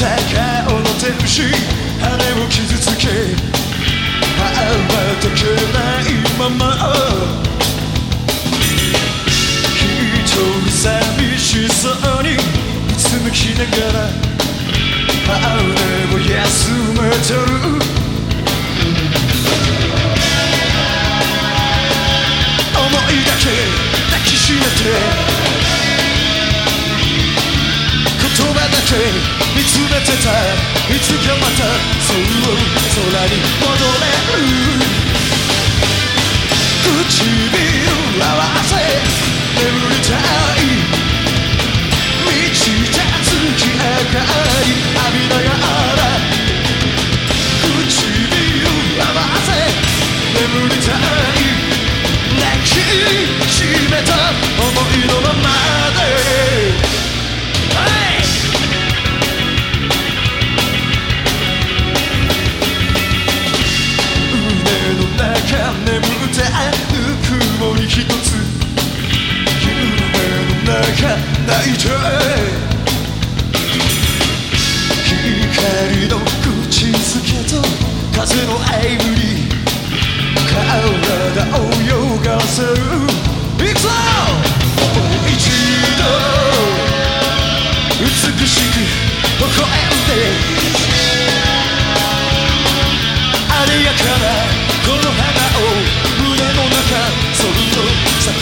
戦ってるし羽を傷つけつかまたそう空に戻れる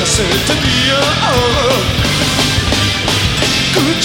said to be. Good